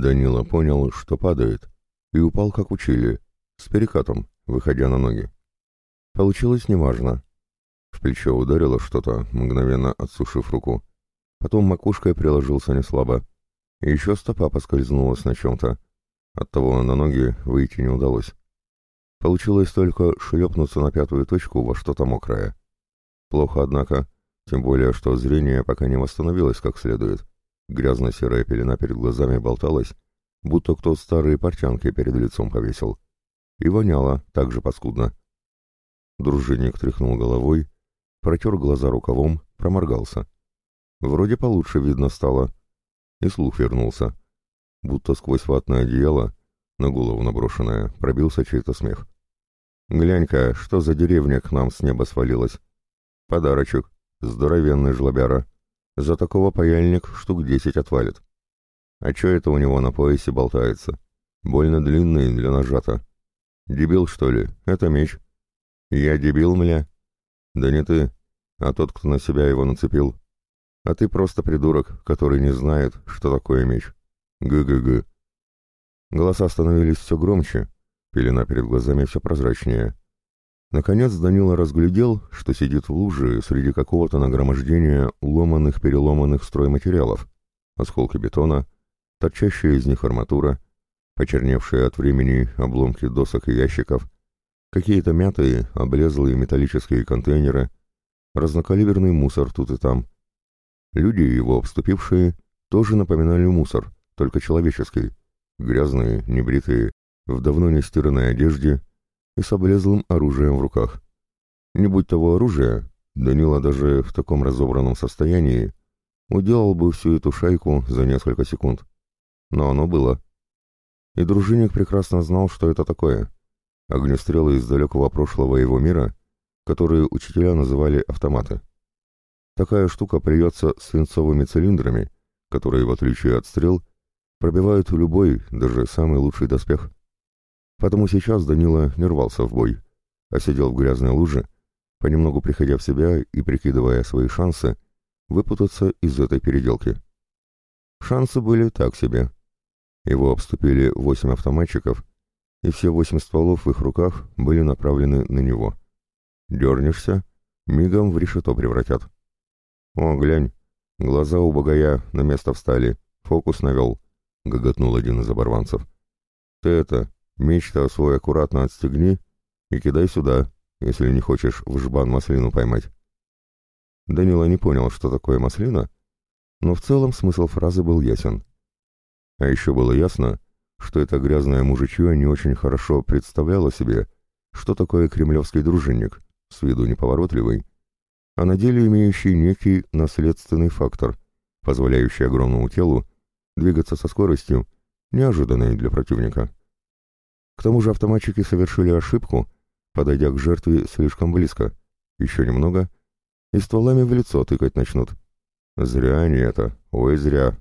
Данила понял, что падает, и упал, как учили, с перекатом, выходя на ноги. Получилось неважно. В плечо ударило что-то, мгновенно отсушив руку. Потом макушкой приложился неслабо. И еще стопа поскользнулась на чем-то. Оттого на ноги выйти не удалось. Получилось только шлепнуться на пятую точку во что-то мокрое. Плохо, однако, тем более, что зрение пока не восстановилось как следует. Грязно-серая пелена перед глазами болталась, будто кто старые портянки перед лицом повесил. И воняло так же паскудно. Дружинник тряхнул головой, протер глаза рукавом, проморгался. Вроде получше видно стало. И слух вернулся. Будто сквозь ватное одеяло, на голову наброшенное, пробился чей-то смех. «Глянь-ка, что за деревня к нам с неба свалилась? Подарочек, здоровенный жлобяра. За такого паяльник штук десять отвалит. А чё это у него на поясе болтается? Больно длинный для нажата. Дебил, что ли? Это меч. Я дебил, мля? Да не ты, а тот, кто на себя его нацепил. А ты просто придурок, который не знает, что такое меч. Гы-гы-гы. Голоса становились все громче, пелена перед глазами все прозрачнее. Наконец Данила разглядел, что сидит в луже среди какого-то нагромождения ломаных-переломанных стройматериалов, осколки бетона, торчащая из них арматура, почерневшие от времени обломки досок и ящиков, какие-то мятые, облезлые металлические контейнеры, разнокалиберный мусор тут и там. Люди, его обступившие, тоже напоминали мусор, только человеческий, грязные, небритые, в давно не стиранной одежде и с облезлым оружием в руках. Не будь того оружия, Данила даже в таком разобранном состоянии уделал бы всю эту шайку за несколько секунд. Но оно было. И дружинник прекрасно знал, что это такое. Огнестрелы из далекого прошлого его мира, которые учителя называли автоматы. Такая штука плюется свинцовыми цилиндрами, которые, в отличие от стрел, пробивают любой, даже самый лучший доспех. Потому сейчас Данила не рвался в бой, а сидел в грязной луже, понемногу приходя в себя и прикидывая свои шансы выпутаться из этой переделки. Шансы были так себе. Его обступили восемь автоматчиков, и все восемь стволов в их руках были направлены на него. Дернешься, мигом в решето превратят. «О, глянь, глаза у богая на место встали, фокус навел», — гоготнул один из оборванцев. «Ты это, меч-то свой аккуратно отстегни и кидай сюда, если не хочешь в жбан маслину поймать». Данила не понял, что такое маслина, но в целом смысл фразы был ясен. А еще было ясно, что это грязное мужичье не очень хорошо представляло себе, что такое кремлевский дружинник, с виду неповоротливый, а на деле имеющий некий наследственный фактор, позволяющий огромному телу двигаться со скоростью, неожиданной для противника. К тому же автоматчики совершили ошибку, подойдя к жертве слишком близко. Еще немного, и стволами в лицо тыкать начнут. Зря они это, ой, зря.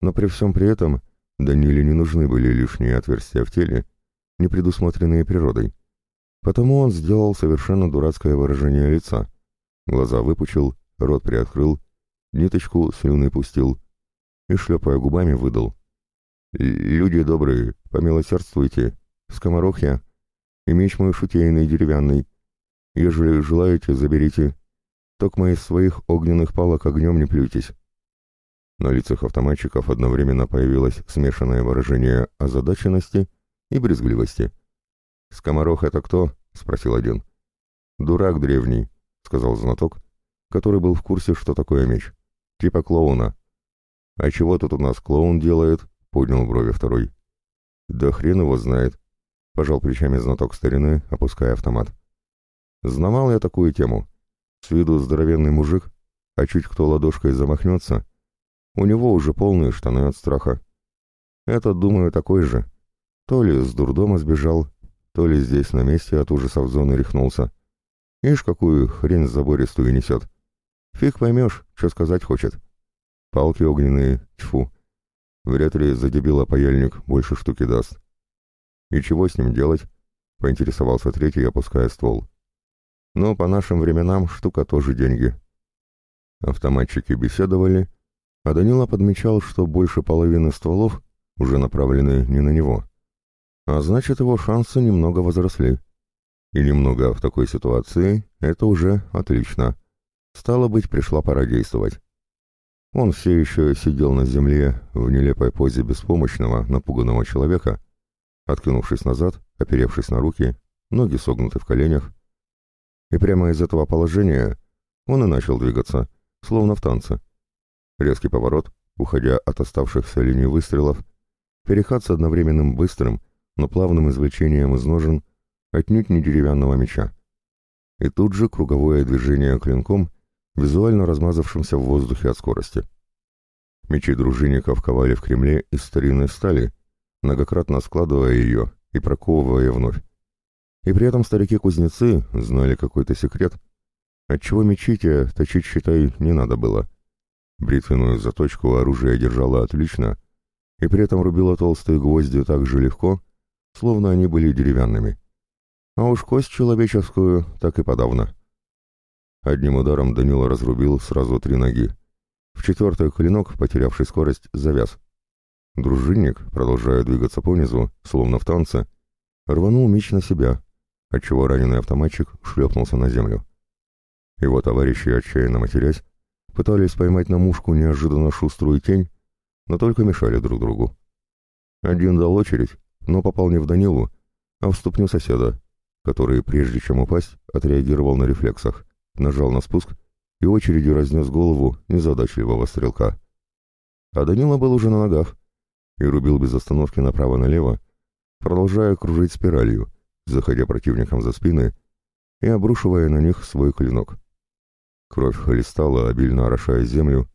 Но при всем при этом Даниле не нужны были лишние отверстия в теле, не предусмотренные природой. Потому он сделал совершенно дурацкое выражение лица. Глаза выпучил, рот приоткрыл, ниточку слюны пустил и, шлепая губами, выдал. «Люди добрые, помилосердствуйте, скоморох я, и меч мой шутейный деревянный. Ежели желаете, заберите. Токмо из своих огненных палок огнем не плюйтесь». На лицах автоматчиков одновременно появилось смешанное выражение озадаченности и брезгливости. «Скоморох это кто?» — спросил один. «Дурак древний», — сказал знаток, который был в курсе, что такое меч. «Типа клоуна». «А чего тут у нас клоун делает?» — поднял брови второй. «Да хрен его знает», — пожал плечами знаток старины, опуская автомат. «Знавал я такую тему. С виду здоровенный мужик, а чуть кто ладошкой замахнется, у него уже полные штаны от страха. Этот, думаю, такой же. То ли с дурдома сбежал, то ли здесь на месте от ужасов зоны рехнулся. Ишь, какую хрень забористую несет. Фиг поймешь, что сказать хочет. Палки огненные, тьфу. Вряд ли за дебила паяльник больше штуки даст. И чего с ним делать? Поинтересовался третий, опуская ствол. Но по нашим временам штука тоже деньги. Автоматчики беседовали, а Данила подмечал, что больше половины стволов уже направлены не на него. А значит, его шансы немного возросли. И немного в такой ситуации — это уже отлично. Стало быть, пришла пора действовать. Он все еще сидел на земле в нелепой позе беспомощного, напуганного человека, откинувшись назад, оперевшись на руки, ноги согнуты в коленях. И прямо из этого положения он и начал двигаться, словно в танце. Резкий поворот, уходя от оставшихся линий выстрелов, переход с одновременным быстрым, но плавным извлечением из ножен отнюдь не деревянного меча. И тут же круговое движение клинком, визуально размазавшимся в воздухе от скорости. Мечи дружинников ковали в Кремле из старинной стали, многократно складывая ее и проковывая вновь. И при этом старики-кузнецы знали какой-то секрет, отчего мечи те точить, считай, не надо было. Бритвенную заточку оружие держало отлично, и при этом рубило толстые гвозди так же легко, словно они были деревянными. А уж кость человеческую так и подавно. Одним ударом Данила разрубил сразу три ноги. В четвертый клинок, потерявший скорость, завяз. Дружинник, продолжая двигаться понизу, словно в танце, рванул меч на себя, отчего раненый автоматчик шлепнулся на землю. Его товарищи, отчаянно матерясь, пытались поймать на мушку неожиданно шуструю тень, но только мешали друг другу. Один дал очередь, но попал не в Данилу, а в ступню соседа, который, прежде чем упасть, отреагировал на рефлексах, нажал на спуск и очередью разнес голову незадачливого стрелка. А Данила был уже на ногах и рубил без остановки направо-налево, продолжая кружить спиралью, заходя противникам за спины и обрушивая на них свой клинок. Кровь хлестала, обильно орошая землю,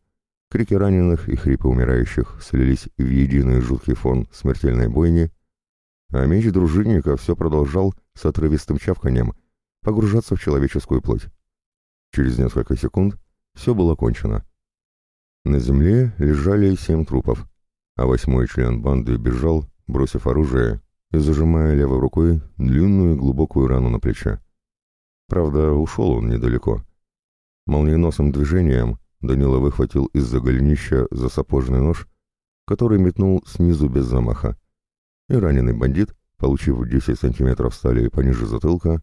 крики раненых и хрипы умирающих слились в единый жуткий фон смертельной бойни, а меч дружинника все продолжал с отрывистым чавканием погружаться в человеческую плоть. Через несколько секунд все было кончено. На земле лежали семь трупов, а восьмой член банды бежал, бросив оружие и зажимая левой рукой длинную глубокую рану на плече. Правда, ушел он недалеко. Молниеносным движением Данила выхватил из-за голенища засапожный нож, который метнул снизу без замаха и раненый бандит, получив 10 сантиметров стали пониже затылка,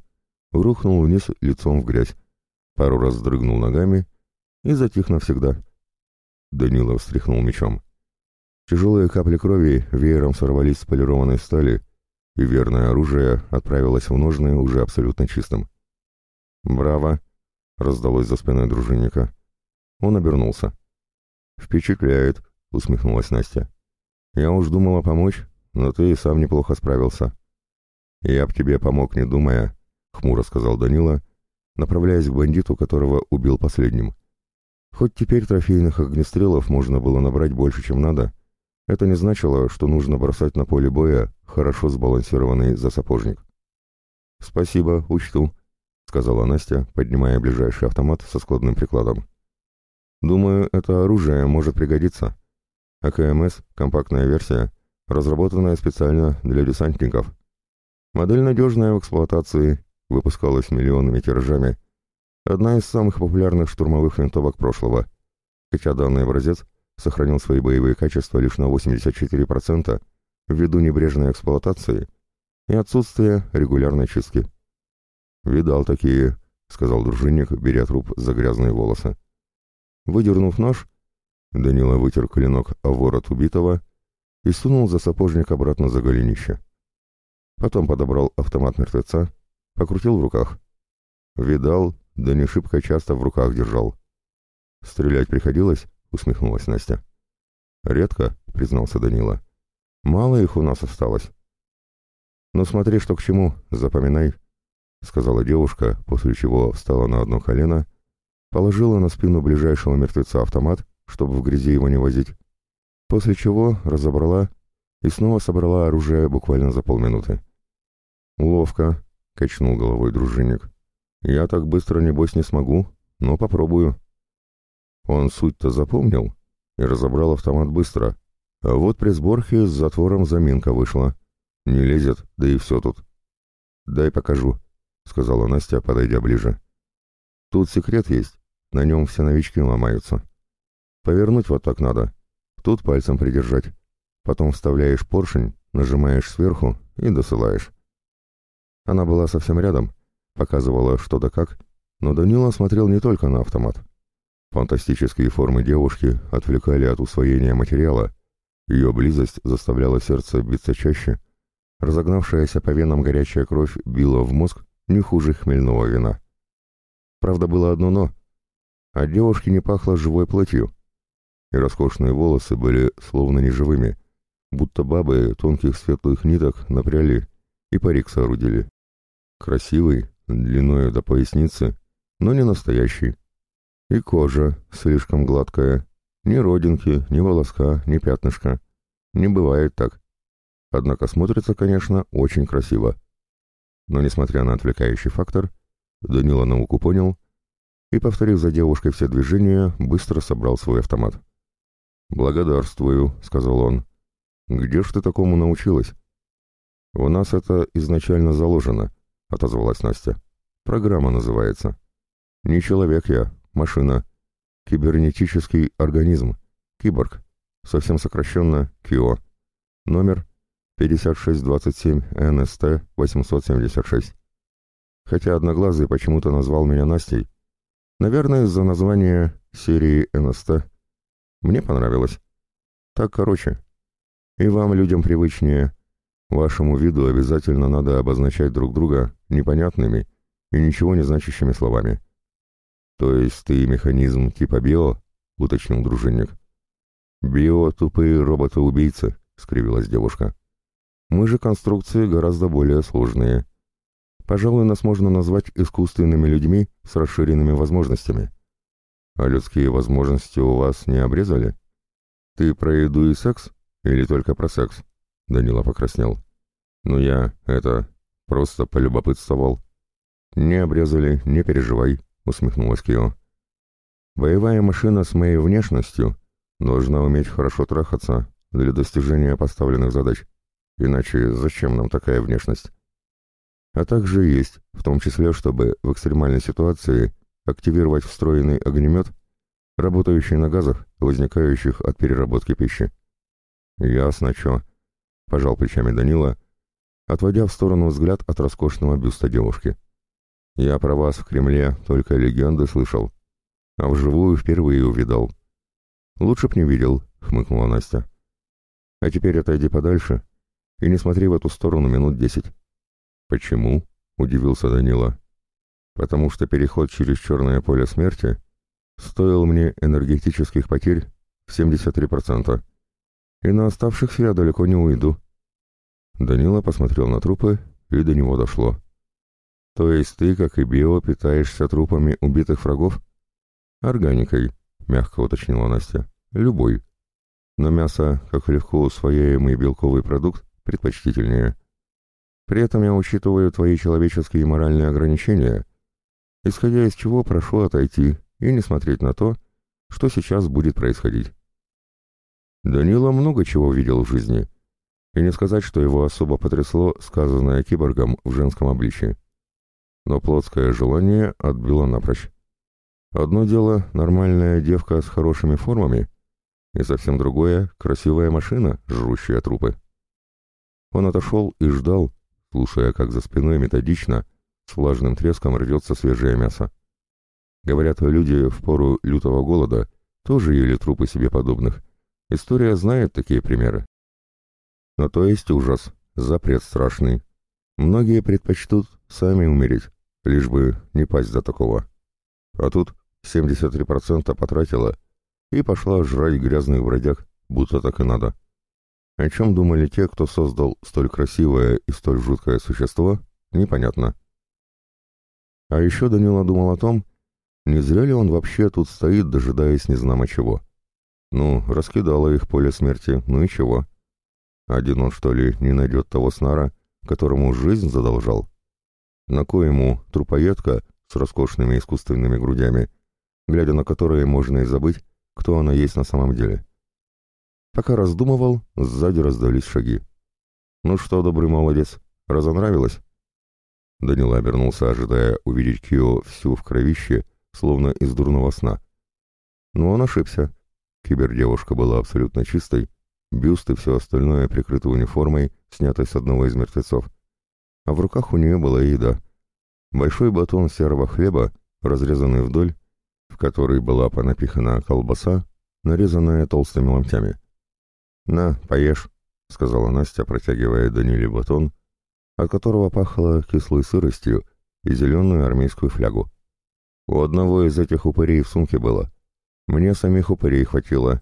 рухнул вниз лицом в грязь, пару раз дрыгнул ногами и затих навсегда. Данила встряхнул мечом. Тяжелые капли крови веером сорвались с полированной стали, и верное оружие отправилось в ножны уже абсолютно чистым. «Браво!» — раздалось за спиной дружинника. Он обернулся. «Впечатляет!» — усмехнулась Настя. «Я уж думала помочь, но ты и сам неплохо справился». «Я б тебе помог, не думая», — хмуро сказал Данила, направляясь к бандиту, которого убил последним. Хоть теперь трофейных огнестрелов можно было набрать больше, чем надо, это не значило, что нужно бросать на поле боя хорошо сбалансированный засапожник. «Спасибо, учту», — сказала Настя, поднимая ближайший автомат со складным прикладом. «Думаю, это оружие может пригодиться. АКМС, компактная версия, разработанная специально для десантников. Модель надежная в эксплуатации, выпускалась миллионными тиражами. Одна из самых популярных штурмовых винтовок прошлого, хотя данный образец сохранил свои боевые качества лишь на 84% ввиду небрежной эксплуатации и отсутствия регулярной чистки. «Видал такие», — сказал дружинник, беря труп за грязные волосы. Выдернув нож, Данила вытер клинок о ворот убитого и сунул за сапожник обратно за голенище. Потом подобрал автомат мертвеца, покрутил в руках. Видал, да не шибко часто в руках держал. «Стрелять приходилось?» — усмехнулась Настя. «Редко», — признался Данила. «Мало их у нас осталось». «Ну смотри, что к чему, запоминай», — сказала девушка, после чего встала на одно колено, положила на спину ближайшего мертвеца автомат, чтобы в грязи его не возить, После чего разобрала и снова собрала оружие буквально за полминуты. «Ловко», — качнул головой дружинник. «Я так быстро, небось, не смогу, но попробую». Он суть-то запомнил и разобрал автомат быстро, а вот при сборке с затвором заминка вышла. Не лезет, да и все тут. «Дай покажу», — сказала Настя, подойдя ближе. «Тут секрет есть, на нем все новички ломаются. Повернуть вот так надо, Тут пальцем придержать. Потом вставляешь поршень, нажимаешь сверху и досылаешь. Она была совсем рядом, показывала что да как, но Данила смотрел не только на автомат. Фантастические формы девушки отвлекали от усвоения материала, ее близость заставляла сердце биться чаще, разогнавшаяся по венам горячая кровь била в мозг не хуже хмельного вина. Правда, было одно «но». От девушки не пахло живой плотью, и роскошные волосы были словно неживыми, будто бабы тонких светлых ниток напряли и парик соорудили. Красивый, длиною до поясницы, но не настоящий. И кожа слишком гладкая, ни родинки, ни волоска, ни пятнышка. Не бывает так. Однако смотрится, конечно, очень красиво. Но, несмотря на отвлекающий фактор, Данила науку понял и, повторив за девушкой все движения, быстро собрал свой автомат. «Благодарствую», — сказал он. «Где ж ты такому научилась?» «У нас это изначально заложено», — отозвалась Настя. «Программа называется». «Не человек я, машина. Кибернетический организм. Киборг. Совсем сокращенно КИО. Номер 5627 НСТ 876. Хотя Одноглазый почему-то назвал меня Настей. Наверное, из-за названия серии НСТ. Мне понравилось. Так короче. И вам, людям, привычнее. Вашему виду обязательно надо обозначать друг друга непонятными и ничего не значащими словами. То есть ты механизм типа био? уточнил дружинник. Био — тупые роботы-убийцы, скривилась девушка. Мы же конструкции гораздо более сложные. Пожалуй, нас можно назвать искусственными людьми с расширенными возможностями. А людские возможности у вас не обрезали? Ты про еду и секс? Или только про секс? Данила покраснел. Ну я, это, просто полюбопытствовал. Не обрезали, не переживай усмехнулась Кио. Боевая машина с моей внешностью должна уметь хорошо трахаться для достижения поставленных задач. Иначе зачем нам такая внешность? А также есть, в том числе, чтобы в экстремальной ситуации активировать встроенный огнемет, работающий на газах, возникающих от переработки пищи. «Ясно, чё», — пожал плечами Данила, отводя в сторону взгляд от роскошного бюста девушки. Я про вас в Кремле только легенды слышал, а вживую впервые увидал. Лучше б не видел, хмыкнула Настя. А теперь отойди подальше и не смотри в эту сторону минут десять. Почему? удивился Данила. Потому что переход через черное поле смерти стоил мне энергетических потерь в 73%, и на оставшихся я далеко не уйду. Данила посмотрел на трупы, и до него дошло. То есть ты, как и Био, питаешься трупами убитых врагов? Органикой, мягко уточнила Настя. Любой. Но мясо, как легко усвояемый белковый продукт, предпочтительнее. При этом я учитываю твои человеческие и моральные ограничения, исходя из чего прошу отойти и не смотреть на то, что сейчас будет происходить. Данила много чего видел в жизни, и не сказать, что его особо потрясло сказанное киборгом в женском обличии но плотское желание отбило напрочь. Одно дело — нормальная девка с хорошими формами, и совсем другое — красивая машина, жрущая трупы. Он отошел и ждал, слушая, как за спиной методично, с влажным треском рвется свежее мясо. Говорят, люди в пору лютого голода тоже ели трупы себе подобных. История знает такие примеры. Но то есть ужас, запрет страшный. Многие предпочтут сами умереть, лишь бы не пасть до такого. А тут 73% потратила и пошла жрать грязных бродяг, будто так и надо. О чем думали те, кто создал столь красивое и столь жуткое существо, непонятно. А еще Данила думал о том, не зря ли он вообще тут стоит, дожидаясь незнамо чего. Ну, раскидало их поле смерти, ну и чего? Один он, что ли, не найдет того снара, которому жизнь задолжал? На кой ему трупоедка с роскошными искусственными грудями, глядя на которые можно и забыть, кто она есть на самом деле. Пока раздумывал, сзади раздались шаги. «Ну что, добрый молодец, разонравилось?» Данила обернулся, ожидая увидеть Кио всю в кровище, словно из дурного сна. Но он ошибся. Кибердевушка была абсолютно чистой, Бюст и все остальное прикрыто униформой, снятой с одного из мертвецов. А в руках у нее была еда. Большой батон серого хлеба, разрезанный вдоль, в который была понапихана колбаса, нарезанная толстыми ломтями. «На, поешь», — сказала Настя, протягивая Даниле батон, от которого пахло кислой сыростью и зеленую армейскую флягу. У одного из этих упырей в сумке было. Мне самих упырей хватило.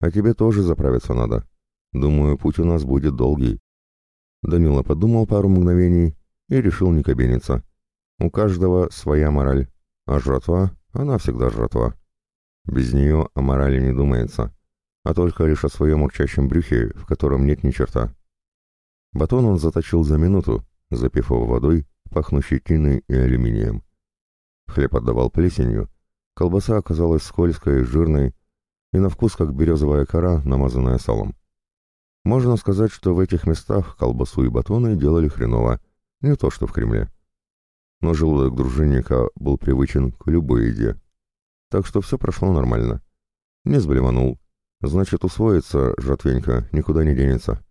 А тебе тоже заправиться надо. Думаю, путь у нас будет долгий. Данила подумал пару мгновений и решил не кабениться. У каждого своя мораль, а жратва, она всегда жратва. Без нее о морали не думается, а только лишь о своем урчащем брюхе, в котором нет ни черта. Батон он заточил за минуту, запив его водой, пахнущей тиной и алюминием. Хлеб отдавал плесенью, колбаса оказалась скользкой, жирной и на вкус как березовая кора, намазанная салом. Можно сказать, что в этих местах колбасу и батоны делали хреново, не то что в Кремле. Но желудок дружинника был привычен к любой еде. Так что все прошло нормально. Не сблеванул. Значит, усвоится, жатвенька, никуда не денется.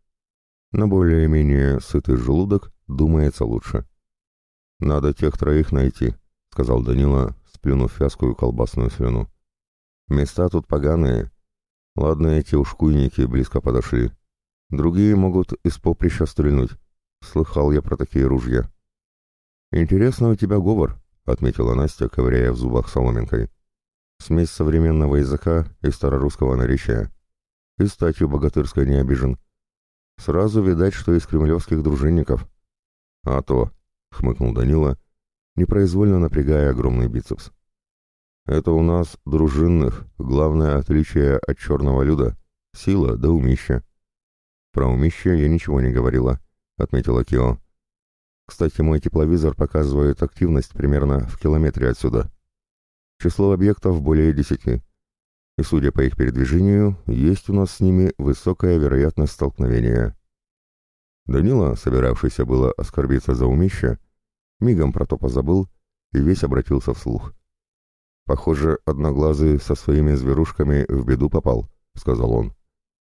На более-менее сытый желудок думается лучше. «Надо тех троих найти», — сказал Данила, сплюнув вязкую колбасную слюну. «Места тут поганые. Ладно, эти ушкуйники близко подошли. Другие могут из поприща стрельнуть. Слыхал я про такие ружья». «Интересно у тебя говор», — отметила Настя, ковыряя в зубах соломинкой. «Смесь современного языка и старорусского наречия. И статью богатырской не обижен. Сразу видать, что из кремлевских дружинников». «А то», — хмыкнул Данила, непроизвольно напрягая огромный бицепс. «Это у нас, дружинных, главное отличие от черного люда — сила да умища». «Про умище я ничего не говорила», — отметила Кио. «Кстати, мой тепловизор показывает активность примерно в километре отсюда. Число объектов более десяти. И, судя по их передвижению, есть у нас с ними высокая вероятность столкновения». Данила, собиравшийся было оскорбиться за умище, Мигом про то позабыл и весь обратился вслух. «Похоже, одноглазый со своими зверушками в беду попал», — сказал он.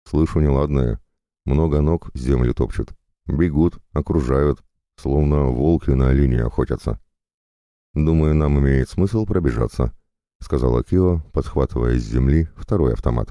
«Слышу неладное. Много ног землю топчут. Бегут, окружают, словно волки на линии охотятся». «Думаю, нам имеет смысл пробежаться», — сказала Кио, подхватывая с земли второй автомат.